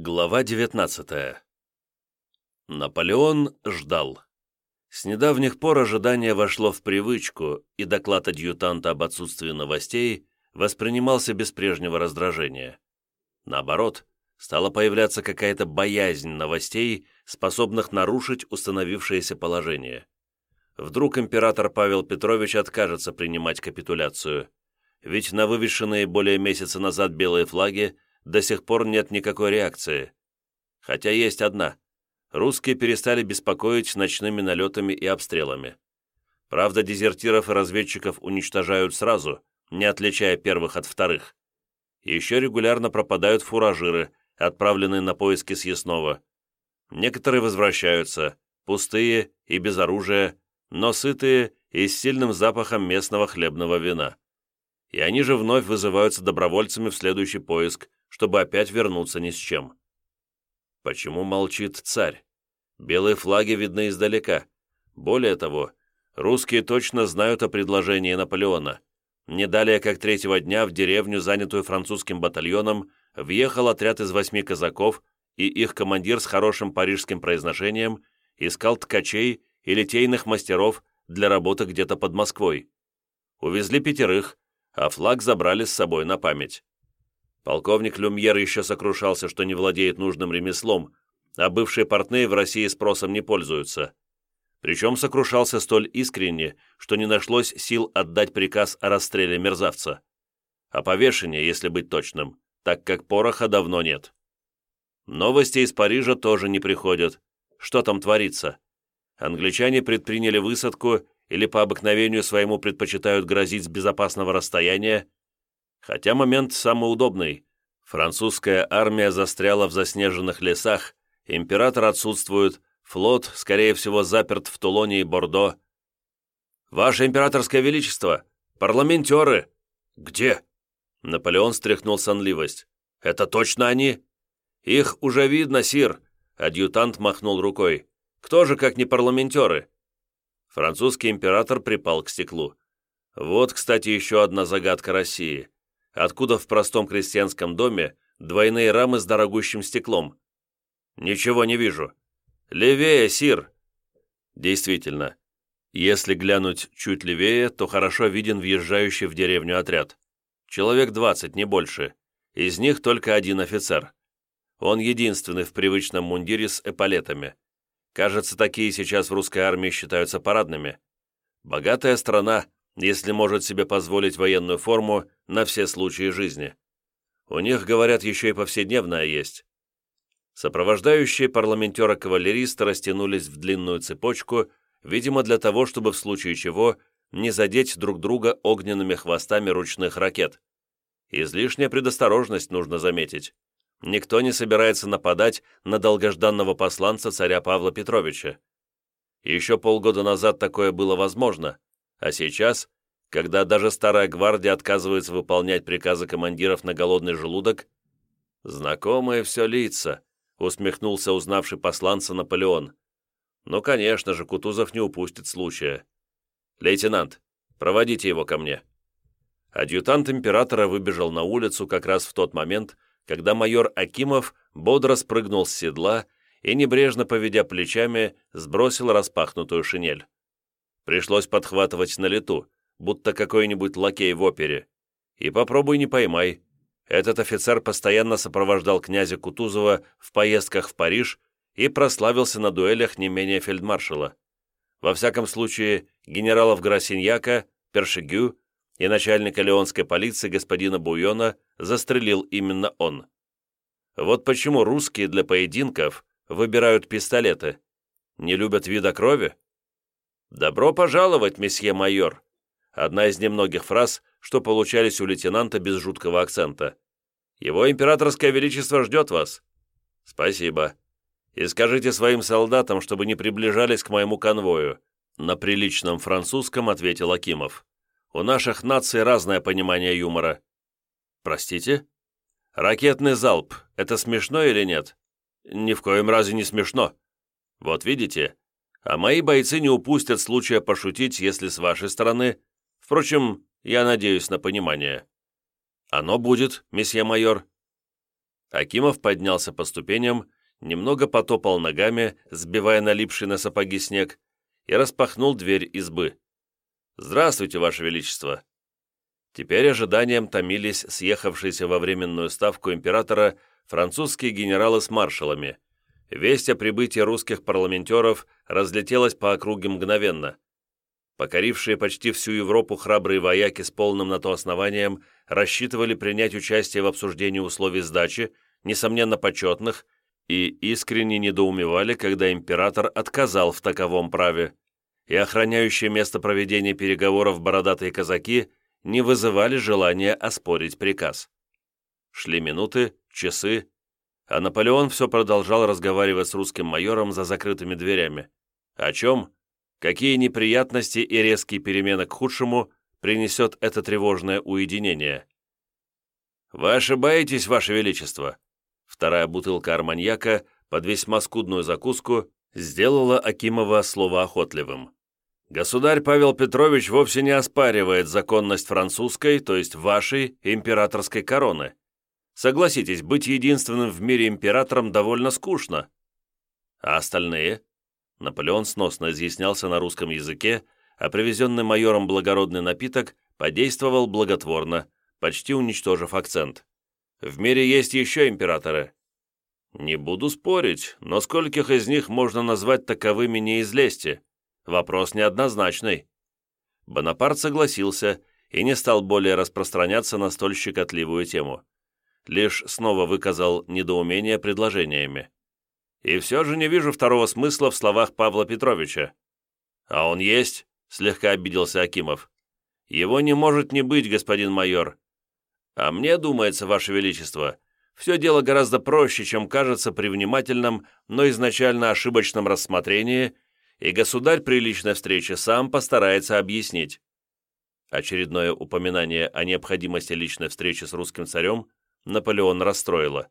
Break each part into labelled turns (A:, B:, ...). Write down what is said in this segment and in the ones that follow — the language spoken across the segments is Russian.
A: Глава 19 Наполеон ждал. С недавних пор ожидание вошло в привычку, и доклад адъютанта об отсутствии новостей воспринимался без прежнего раздражения. Наоборот, стала появляться какая-то боязнь новостей, способных нарушить установившееся положение. Вдруг император Павел Петрович откажется принимать капитуляцию, ведь на вывешенные более месяца назад белые флаги до сих пор нет никакой реакции. Хотя есть одна. Русские перестали беспокоить ночными налетами и обстрелами. Правда, дезертиров и разведчиков уничтожают сразу, не отличая первых от вторых. Еще регулярно пропадают фуражиры, отправленные на поиски съестного. Некоторые возвращаются, пустые и без оружия, но сытые и с сильным запахом местного хлебного вина. И они же вновь вызываются добровольцами в следующий поиск, чтобы опять вернуться ни с чем. Почему молчит царь? Белые флаги видны издалека. Более того, русские точно знают о предложении Наполеона. Не далее, как третьего дня в деревню, занятую французским батальоном, въехал отряд из восьми казаков, и их командир с хорошим парижским произношением искал ткачей и литейных мастеров для работы где-то под Москвой. Увезли пятерых, а флаг забрали с собой на память. Полковник Люмьер еще сокрушался, что не владеет нужным ремеслом, а бывшие портные в России спросом не пользуются. Причем сокрушался столь искренне, что не нашлось сил отдать приказ о расстреле мерзавца. О повешении, если быть точным, так как пороха давно нет. Новости из Парижа тоже не приходят. Что там творится? Англичане предприняли высадку или по обыкновению своему предпочитают грозить с безопасного расстояния, Хотя момент самый удобный. Французская армия застряла в заснеженных лесах, император отсутствует, флот, скорее всего, заперт в Тулоне и Бордо. «Ваше императорское величество! Парламентеры!» «Где?» Наполеон стряхнул сонливость. «Это точно они?» «Их уже видно, сир!» Адъютант махнул рукой. «Кто же, как не парламентеры?» Французский император припал к стеклу. Вот, кстати, еще одна загадка России откуда в простом крестьянском доме двойные рамы с дорогущим стеклом. «Ничего не вижу». «Левее, сир!» Действительно, если глянуть чуть левее, то хорошо виден въезжающий в деревню отряд. Человек двадцать, не больше. Из них только один офицер. Он единственный в привычном мундире с эполетами. Кажется, такие сейчас в русской армии считаются парадными. Богатая страна, если может себе позволить военную форму на все случаи жизни. У них, говорят, еще и повседневная есть. Сопровождающие парламентера-кавалеристы растянулись в длинную цепочку, видимо, для того, чтобы в случае чего не задеть друг друга огненными хвостами ручных ракет. Излишняя предосторожность, нужно заметить. Никто не собирается нападать на долгожданного посланца царя Павла Петровича. Еще полгода назад такое было возможно, а сейчас, когда даже старая гвардия отказывается выполнять приказы командиров на голодный желудок, знакомые все лица, усмехнулся узнавший посланца Наполеон. Ну, конечно же, Кутузов не упустит случая. Лейтенант, проводите его ко мне. Адъютант императора выбежал на улицу как раз в тот момент, когда майор Акимов бодро спрыгнул с седла и, небрежно поведя плечами, сбросил распахнутую шинель. Пришлось подхватывать на лету, будто какой-нибудь лакей в опере. И попробуй не поймай. Этот офицер постоянно сопровождал князя Кутузова в поездках в Париж и прославился на дуэлях не менее фельдмаршала. Во всяком случае, генералов Грасиньяка, Першигю и начальника леонской полиции господина Буйона застрелил именно он. Вот почему русские для поединков выбирают пистолеты. Не любят вида крови? «Добро пожаловать, месье майор!» Одна из немногих фраз, что получались у лейтенанта без жуткого акцента. «Его императорское величество ждет вас». «Спасибо. И скажите своим солдатам, чтобы не приближались к моему конвою», на приличном французском ответил Акимов. «У наших наций разное понимание юмора». «Простите?» «Ракетный залп. Это смешно или нет?» «Ни в коем разе не смешно. Вот видите, а мои бойцы не упустят случая пошутить, если с вашей стороны. Впрочем, я надеюсь на понимание. Оно будет, месье майор. Акимов поднялся по ступеням, немного потопал ногами, сбивая налипший на сапоги снег, и распахнул дверь избы. «Здравствуйте, Ваше Величество!» Теперь ожиданием томились съехавшиеся во временную ставку императора французские генералы с маршалами. Весть о прибытии русских парламентеров разлетелась по округе мгновенно. Покорившие почти всю Европу храбрые вояки с полным на то основанием рассчитывали принять участие в обсуждении условий сдачи, несомненно почетных, и искренне недоумевали, когда император отказал в таковом праве, и охраняющие место проведения переговоров бородатые казаки не вызывали желания оспорить приказ. Шли минуты, часы, а Наполеон все продолжал разговаривать с русским майором за закрытыми дверями. О чем? Какие неприятности и резкие перемены к худшему принесет это тревожное уединение? «Вы ошибаетесь, Ваше Величество!» Вторая бутылка арманьяка под весьма скудную закуску сделала Акимова словоохотливым. Государь Павел Петрович вовсе не оспаривает законность французской, то есть вашей, императорской короны. Согласитесь, быть единственным в мире императором довольно скучно. А остальные? Наполеон сносно изъяснялся на русском языке, а привезенный майором благородный напиток подействовал благотворно, почти уничтожив акцент. В мире есть еще императоры. Не буду спорить, но скольких из них можно назвать таковыми не из лести? Вопрос неоднозначный. Бонапарт согласился и не стал более распространяться на столь щекотливую тему лишь снова выказал недоумение предложениями. И все же не вижу второго смысла в словах Павла Петровича. А он есть, слегка обиделся Акимов. Его не может не быть, господин майор. А мне думается, Ваше Величество, все дело гораздо проще, чем кажется при внимательном, но изначально ошибочном рассмотрении, и государь при личной встрече сам постарается объяснить. Очередное упоминание о необходимости личной встречи с русским царем Наполеон расстроило.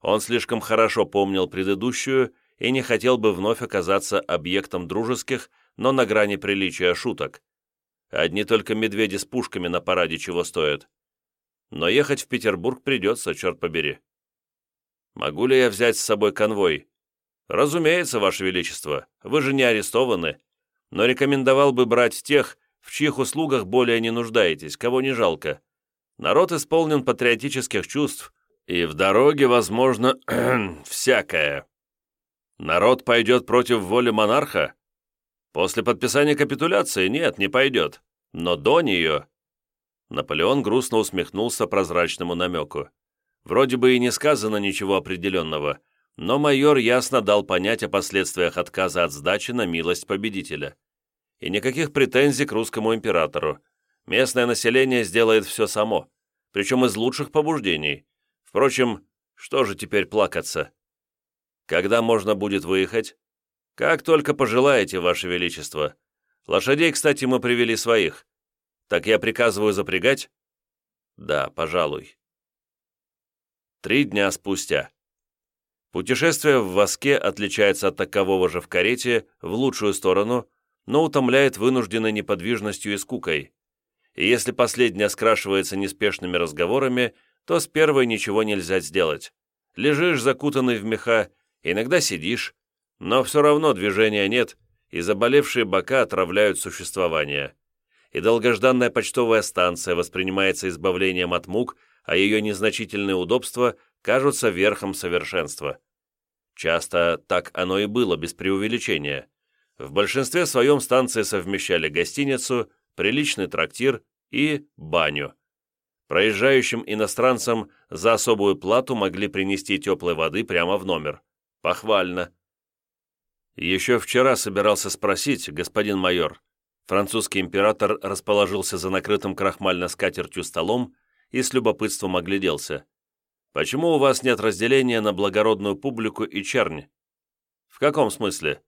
A: Он слишком хорошо помнил предыдущую и не хотел бы вновь оказаться объектом дружеских, но на грани приличия шуток. Одни только медведи с пушками на параде чего стоят. Но ехать в Петербург придется, черт побери. Могу ли я взять с собой конвой? Разумеется, Ваше Величество, вы же не арестованы, но рекомендовал бы брать тех, в чьих услугах более не нуждаетесь, кого не жалко. Народ исполнен патриотических чувств, и в дороге, возможно, всякое. Народ пойдет против воли монарха? После подписания капитуляции нет, не пойдет. Но до нее... Наполеон грустно усмехнулся прозрачному намеку. Вроде бы и не сказано ничего определенного, но майор ясно дал понять о последствиях отказа от сдачи на милость победителя. И никаких претензий к русскому императору, Местное население сделает все само, причем из лучших побуждений. Впрочем, что же теперь плакаться? Когда можно будет выехать? Как только пожелаете, Ваше Величество. Лошадей, кстати, мы привели своих. Так я приказываю запрягать? Да, пожалуй. Три дня спустя. Путешествие в воске отличается от такового же в карете в лучшую сторону, но утомляет вынужденной неподвижностью и скукой и если последняя скрашивается неспешными разговорами, то с первой ничего нельзя сделать. Лежишь закутанный в меха, иногда сидишь, но все равно движения нет, и заболевшие бока отравляют существование. И долгожданная почтовая станция воспринимается избавлением от мук, а ее незначительные удобства кажутся верхом совершенства. Часто так оно и было, без преувеличения. В большинстве своем станции совмещали гостиницу, приличный трактир и баню. Проезжающим иностранцам за особую плату могли принести теплой воды прямо в номер. Похвально. Еще вчера собирался спросить, господин майор. Французский император расположился за накрытым крахмально скатертью столом и с любопытством огляделся. «Почему у вас нет разделения на благородную публику и чернь?» «В каком смысле?»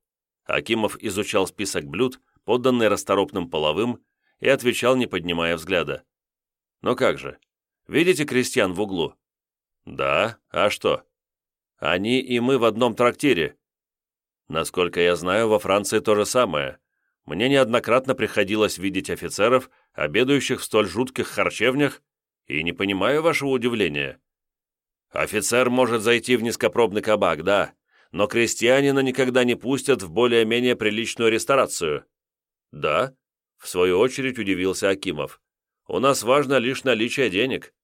A: Акимов изучал список блюд, подданный расторопным половым, и отвечал, не поднимая взгляда. «Но как же? Видите крестьян в углу?» «Да, а что?» «Они и мы в одном трактире». «Насколько я знаю, во Франции то же самое. Мне неоднократно приходилось видеть офицеров, обедающих в столь жутких харчевнях, и не понимаю вашего удивления». Офицер может зайти в низкопробный кабак, да, но крестьянина никогда не пустят в более-менее приличную ресторацию». «Да?» — в свою очередь удивился Акимов. «У нас важно лишь наличие денег».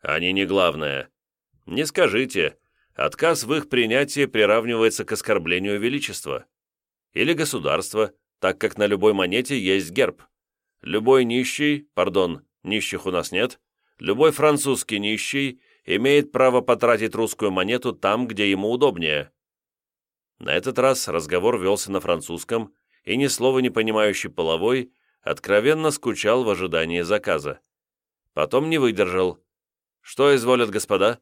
A: «Они не главное. Не скажите, отказ в их принятии приравнивается к оскорблению величества. Или государства, так как на любой монете есть герб. Любой нищий, пардон, нищих у нас нет, любой французский нищий имеет право потратить русскую монету там, где ему удобнее. На этот раз разговор велся на французском, и ни слова не понимающий половой откровенно скучал в ожидании заказа. Потом не выдержал. «Что изволят господа?»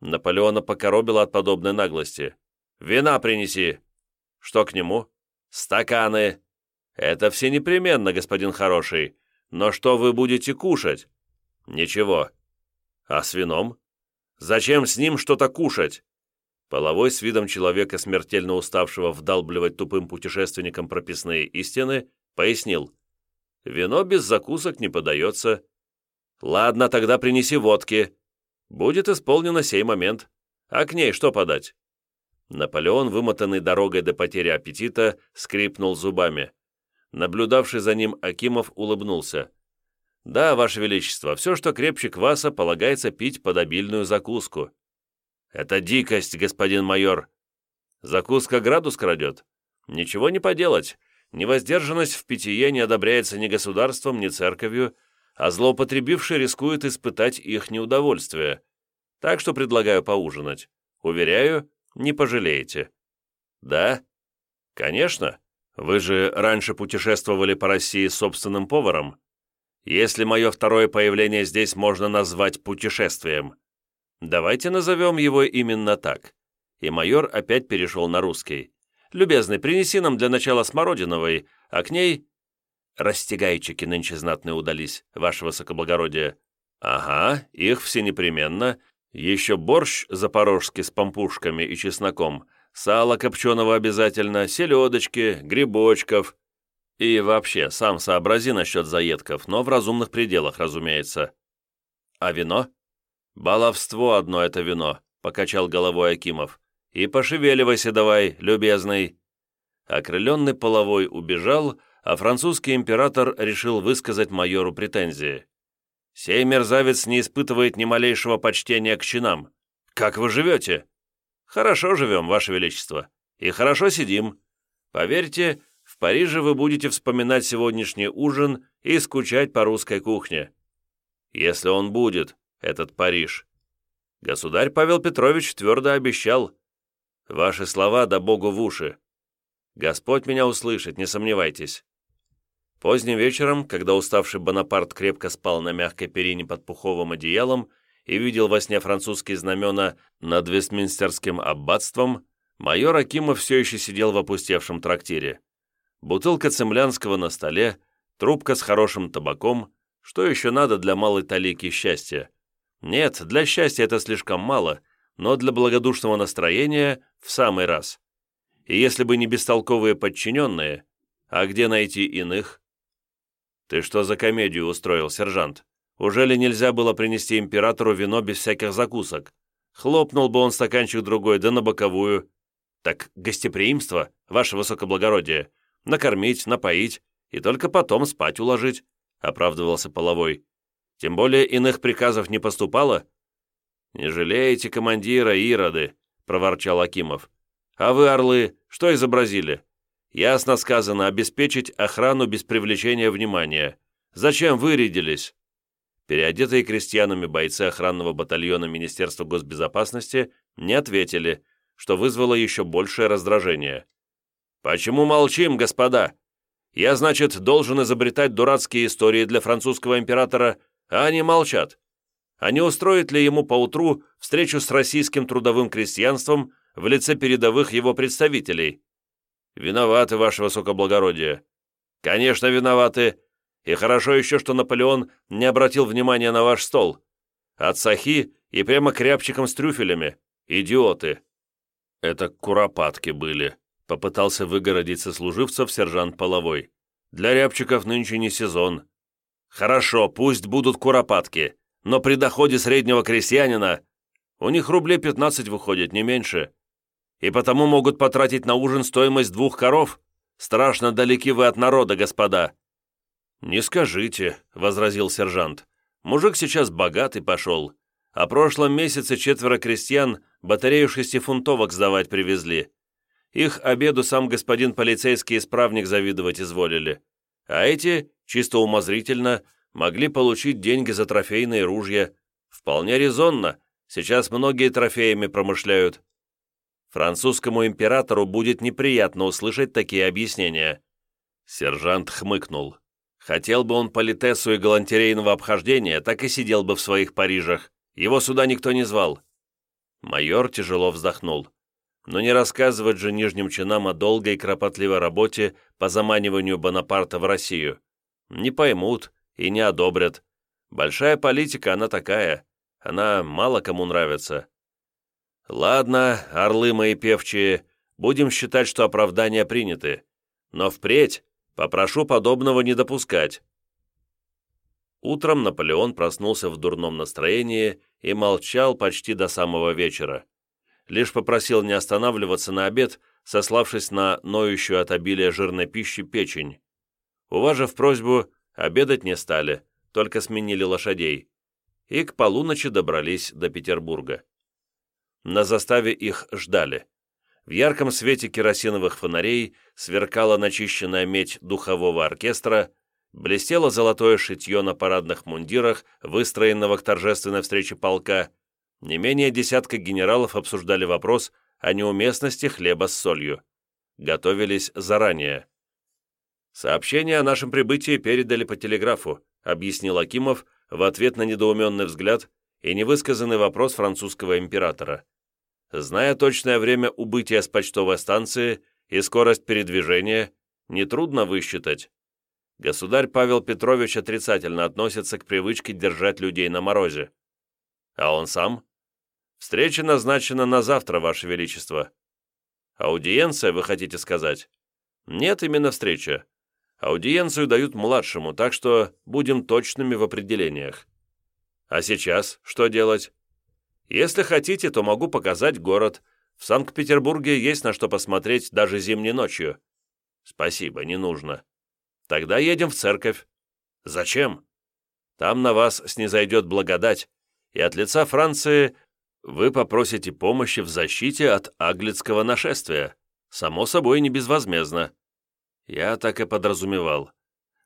A: Наполеона покоробило от подобной наглости. «Вина принеси!» «Что к нему?» «Стаканы!» «Это все непременно, господин хороший. Но что вы будете кушать?» «Ничего». «А с вином?» «Зачем с ним что-то кушать?» Половой с видом человека, смертельно уставшего вдалбливать тупым путешественникам прописные истины, пояснил. «Вино без закусок не подается». «Ладно, тогда принеси водки. Будет исполнено сей момент. А к ней что подать?» Наполеон, вымотанный дорогой до потери аппетита, скрипнул зубами. Наблюдавший за ним Акимов улыбнулся. «Да, Ваше Величество, все, что крепче кваса, полагается пить под обильную закуску». «Это дикость, господин майор!» «Закуска градус крадет?» «Ничего не поделать. Невоздержанность в питье не одобряется ни государством, ни церковью, а злоупотребивший рискует испытать их неудовольствие. Так что предлагаю поужинать. Уверяю, не пожалеете». «Да?» «Конечно. Вы же раньше путешествовали по России с собственным поваром. Если мое второе появление здесь можно назвать путешествием, давайте назовем его именно так». И майор опять перешел на русский. «Любезный, принеси нам для начала смородиновой, а к ней...» «Растягайчики нынче знатные удались, ваше высокоблагородие». «Ага, их все непременно. Еще борщ запорожский с помпушками и чесноком, сало копченого обязательно, селедочки, грибочков. И вообще, сам сообрази насчет заедков, но в разумных пределах, разумеется. А вино? Баловство одно это вино, покачал головой Акимов. И пошевеливайся давай, любезный. Окрыленный половой убежал, а французский император решил высказать майору претензии. «Сей мерзавец не испытывает ни малейшего почтения к чинам. Как вы живете?» «Хорошо живем, Ваше Величество, и хорошо сидим. Поверьте, в Париже вы будете вспоминать сегодняшний ужин и скучать по русской кухне. Если он будет, этот Париж. Государь Павел Петрович твердо обещал. Ваши слова да Богу в уши. Господь меня услышит, не сомневайтесь». Поздним вечером, когда уставший Бонапарт крепко спал на мягкой перине под пуховым одеялом, и видел во сне французские знамена над Вестминстерским аббатством, майор Акимов все еще сидел в опустевшем трактире. Бутылка цемлянского на столе, трубка с хорошим табаком, что еще надо для малой талики счастья? Нет, для счастья это слишком мало, но для благодушного настроения в самый раз. И если бы не бестолковые подчиненные, а где найти иных? «Ты что за комедию устроил, сержант?» Уже ли нельзя было принести императору вино без всяких закусок? Хлопнул бы он стаканчик другой, да на боковую. Так гостеприимство, ваше высокоблагородие, накормить, напоить и только потом спать уложить, оправдывался Половой. Тем более иных приказов не поступало. «Не жалеете командира, ироды», — проворчал Акимов. «А вы, орлы, что изобразили? Ясно сказано, обеспечить охрану без привлечения внимания. Зачем вырядились?» Переодетые крестьянами бойцы охранного батальона Министерства госбезопасности не ответили, что вызвало еще большее раздражение. «Почему молчим, господа? Я, значит, должен изобретать дурацкие истории для французского императора, а они молчат. А не устроит ли ему поутру встречу с российским трудовым крестьянством в лице передовых его представителей? Виноваты, ваше высокоблагородие. Конечно, виноваты, и хорошо еще, что Наполеон не обратил внимания на ваш стол. От сахи и прямо к рябчикам с трюфелями. Идиоты!» «Это куропатки были», — попытался выгородить сослуживцев сержант Половой. «Для рябчиков нынче не сезон». «Хорошо, пусть будут куропатки, но при доходе среднего крестьянина...» У них рублей 15 выходит, не меньше. И потому могут потратить на ужин стоимость двух коров. Страшно далеки вы от народа, господа». «Не скажите», — возразил сержант. «Мужик сейчас богатый пошел. А прошлом месяце четверо крестьян батарею шестифунтовок сдавать привезли. Их обеду сам господин полицейский исправник завидовать изволили. А эти, чисто умозрительно, могли получить деньги за трофейные ружья. Вполне резонно, сейчас многие трофеями промышляют. Французскому императору будет неприятно услышать такие объяснения. Сержант хмыкнул. Хотел бы он политесу и галантерейного обхождения, так и сидел бы в своих Парижах. Его сюда никто не звал. Майор тяжело вздохнул. Но не рассказывать же нижним чинам о долгой и кропотливой работе по заманиванию Бонапарта в Россию. Не поймут и не одобрят. Большая политика, она такая. Она мало кому нравится. Ладно, орлы мои певчие, будем считать, что оправдания приняты. Но впредь попрошу подобного не допускать. Утром Наполеон проснулся в дурном настроении и молчал почти до самого вечера. Лишь попросил не останавливаться на обед, сославшись на ноющую от обилия жирной пищи печень. Уважив просьбу, обедать не стали, только сменили лошадей. И к полуночи добрались до Петербурга. На заставе их ждали. В ярком свете керосиновых фонарей сверкала начищенная медь духового оркестра, блестело золотое шитье на парадных мундирах, выстроенного к торжественной встрече полка, не менее десятка генералов обсуждали вопрос о неуместности хлеба с солью. Готовились заранее. «Сообщение о нашем прибытии передали по телеграфу», объяснил Акимов в ответ на недоуменный взгляд и невысказанный вопрос французского императора. Зная точное время убытия с почтовой станции и скорость передвижения, нетрудно высчитать. Государь Павел Петрович отрицательно относится к привычке держать людей на морозе. А он сам? Встреча назначена на завтра, Ваше Величество. Аудиенция, вы хотите сказать? Нет, именно встреча. Аудиенцию дают младшему, так что будем точными в определениях. А сейчас что делать? Если хотите, то могу показать город. В Санкт-Петербурге есть на что посмотреть даже зимней ночью. Спасибо, не нужно. Тогда едем в церковь. Зачем? Там на вас снизойдет благодать, и от лица Франции вы попросите помощи в защите от аглицкого нашествия. Само собой, не безвозмездно. Я так и подразумевал.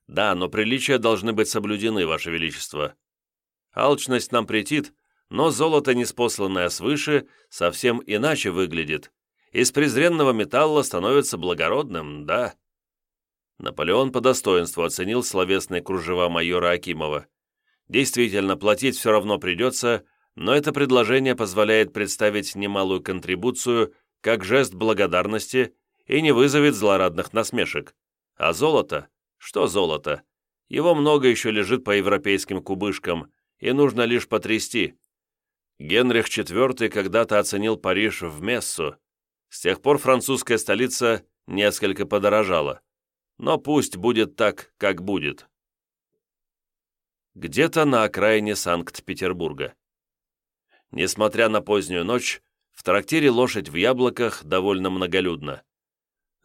A: Да, но приличия должны быть соблюдены, Ваше Величество. Алчность нам претит, но золото, неспосланное свыше, совсем иначе выглядит. Из презренного металла становится благородным, да. Наполеон по достоинству оценил словесные кружева майора Акимова. Действительно, платить все равно придется, но это предложение позволяет представить немалую контрибуцию как жест благодарности и не вызовет злорадных насмешек. А золото? Что золото? Его много еще лежит по европейским кубышкам, и нужно лишь потрясти. Генрих IV когда-то оценил Париж в Мессу. С тех пор французская столица несколько подорожала. Но пусть будет так, как будет. Где-то на окраине Санкт-Петербурга. Несмотря на позднюю ночь, в трактире «Лошадь в яблоках» довольно многолюдно.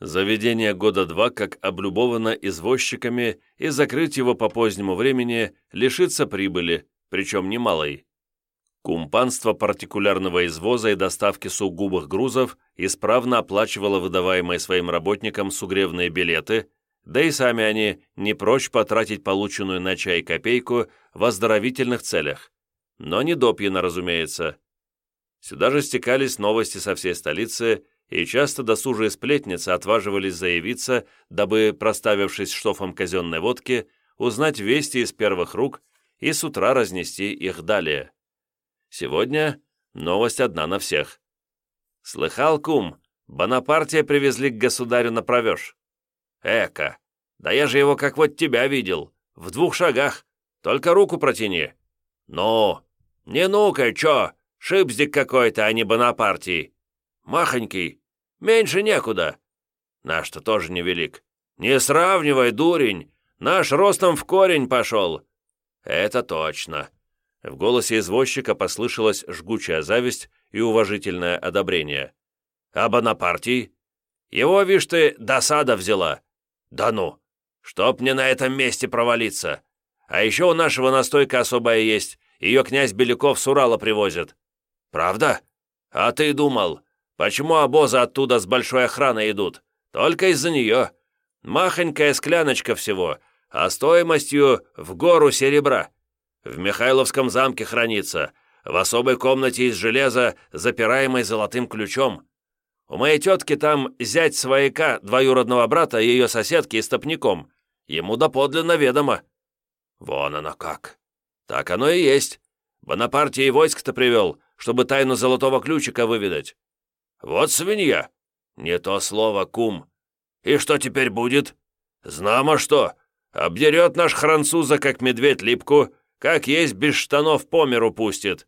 A: Заведение года два как облюбовано извозчиками, и закрыть его по позднему времени лишится прибыли, причем немалой. Кумпанство партикулярного извоза и доставки сугубых грузов исправно оплачивало выдаваемые своим работникам сугревные билеты, да и сами они не прочь потратить полученную на чай копейку в оздоровительных целях. Но не допьяно, разумеется. Сюда же стекались новости со всей столицы, и часто досужие сплетницы отваживались заявиться, дабы, проставившись штофом казенной водки, узнать вести из первых рук и с утра разнести их далее. Сегодня новость одна на всех. «Слыхал, кум, Бонапартия привезли к государю на провеж. Эка, да я же его как вот тебя видел, в двух шагах, только руку протяни. Ну, не ну-ка, чё, шипздик какой-то, а не Бонапартий. Махонький, меньше некуда. Наш-то тоже невелик. Не сравнивай, дурень, наш ростом в корень пошел. Это точно. В голосе извозчика послышалась жгучая зависть и уважительное одобрение. «А Бонапартий? Его, вишь ты, досада взяла. Да ну! Чтоб мне на этом месте провалиться! А еще у нашего настойка особая есть, ее князь Беляков с Урала привозит. Правда? А ты думал, почему обозы оттуда с большой охраной идут? Только из-за нее. Махонькая скляночка всего, а стоимостью в гору серебра. В Михайловском замке хранится, в особой комнате из железа, запираемой золотым ключом. У моей тетки там зять свояка, двоюродного брата, ее соседки и стопником. Ему доподлинно ведомо. Вон оно как. Так оно и есть. Бонапартий и войск-то привел, чтобы тайну золотого ключика выведать. Вот свинья. Не то слово, кум. И что теперь будет? Знамо что. Обдерет наш француза, как медведь липку, как есть без штанов по миру пустит.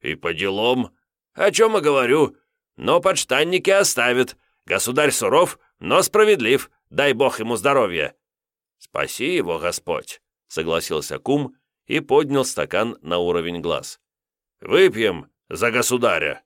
A: И по делам. О чем и говорю. Но подштанники оставит. Государь суров, но справедлив. Дай бог ему здоровья. Спаси его, Господь, согласился кум и поднял стакан на уровень глаз. Выпьем за государя.